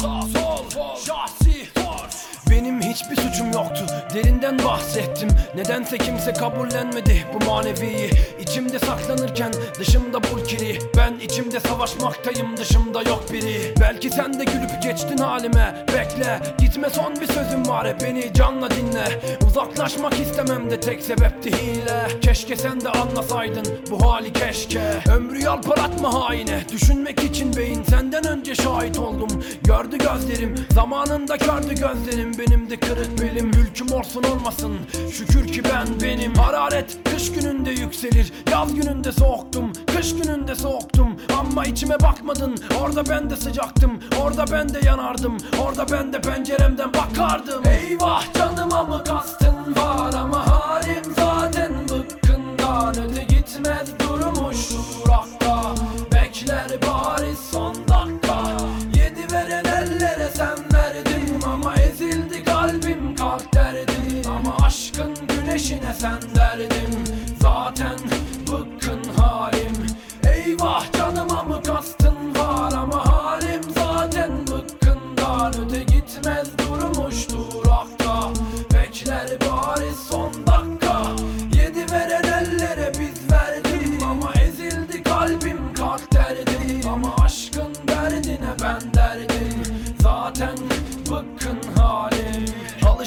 sağ, sol, sol, şah, Gözlerinden bahsettim. Nedense kimse kabullenmedi bu maneviyi. İçimde saklanırken dışımda bul kiri. Ben içimde savaşmaktayım dışımda yok biri. Belki sen de gülüp geçtin halime Bekle. Gitme son bir sözüm var hep beni canla dinle. Uzaklaşmak istemem de tek sebepti hile. Keşke sen de anlasaydın bu hali keşke. Ömrü yalpalatma haine Düşünmek için beyin. Senden önce şahit oldum Gördü gözlerim. Zamanında kördü gözlerim Benim de kırık belim Ülküm olsun olmasın. Şükür ki ben benim. Hararet kış gününde yükselir. Yaz gününde soğuktum Kış gününde soğuktum. Ama içime bakmadın Orada ben de sıcaktım. Orada ben de yanardım. Orada ben de penceremden bakardım. Eyvah canıma mı kastın Ama aşkın güneşine sen derdim Zaten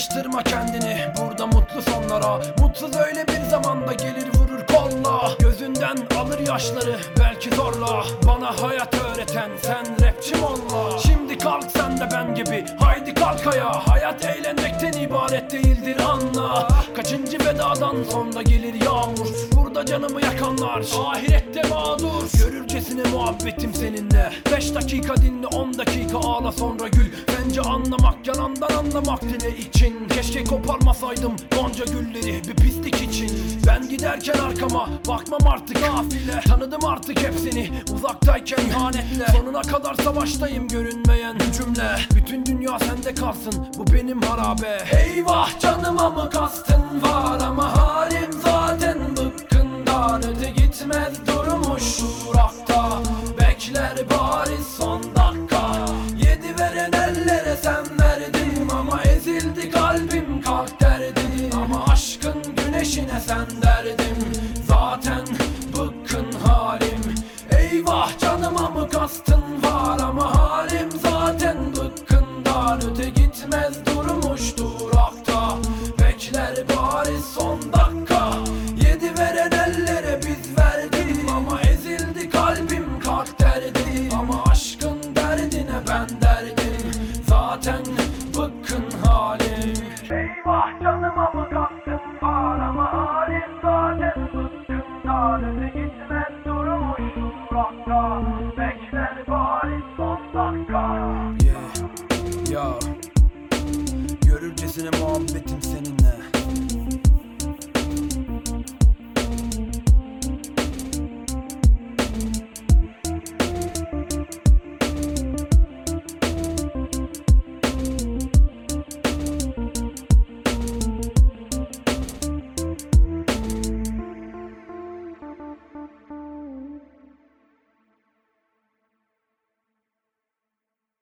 Alıştırma kendini burada mutlu sonlara. Mutsuz öyle bir zamanda gelir vurur kolla. Gözünden alır yaşları belki zorla. Bana hayat öğreten sen rapçim olla Şimdi kalk sen de ben gibi haydi kalk ayağa Hayat eğlenmekten ibaret değildir anla. Kaçıncı vedadan sonra gelir yağmur. Burada canımı yakanlar ahirette mağdur. Görürcesine muhabbetim seninle. 5 dakika dinle 10 dakika ağla sonra gül Bence anlamak yalandan anlamak ne için. Keşke koparmasaydım gonca gülleri bir pislik için. Ben giderken arkama bakmam artık gafile. Tanıdım artık hepsini uzaktayken ihanetle. Sonuna kadar savaştayım görünmeyen cümle Bütün dünya sende kalsın bu benim harabe. Eyvah canıma mı kastın? Var ama halim zaten bıkkından Öte gitmez durmuş kastın var Ama halim zaten bıkkından Öte gitmez durmuş durakta Bekler bari son dakika. Yedi veren ellere biz verdik. Ama ezildi kalbim kalk derdim Ama aşkın derdine ben derdim. Zaten bıkkın halim. Eyvah canıma mı kastın var Ama halim zaten bıkkından Öte gitmez durmuş durakta Yeah Görürcesine muhabbetim seninle